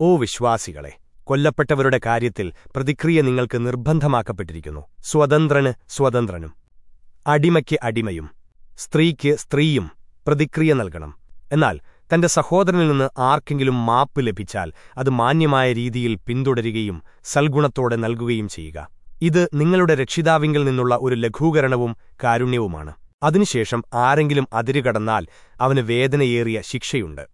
ഓ വിശ്വാസികളെ കൊല്ലപ്പെട്ടവരുടെ കാര്യത്തിൽ പ്രതിക്രിയ നിങ്ങൾക്ക് നിർബന്ധമാക്കപ്പെട്ടിരിക്കുന്നു. സ്വതന്ത്രന് സ്വതന്ത്രനും. അടിമയ്ക്ക് അടിമയും. സ്ത്രീക്ക് സ്ത്രീയും പ്രതിക്രിയ നൽകണം. എന്നാൽ തന്റെ സഹോദരനിൽ നിന്ന് ആർക്കെങ്കിലും മാപ്പ് ലഭിച്ചാൽ അത് മാന്യമായ രീതിയിൽ പിന്തുടരുകയും സൽഗുണത്തോടെ നൽകുകയും ചെയ്യുക. ഇത് നിങ്ങളുടെ രക്ഷിതാവിങ്കിൽ നിന്നുള്ള ഒരു ലഘൂകരണവും കാരുണ്യവുമാണ്. അതിനുശേഷം ആരെങ്കിലും അതിരുകടന്നാൽ അവന് വേദനയേറിയ ശിക്ഷയുണ്ട്.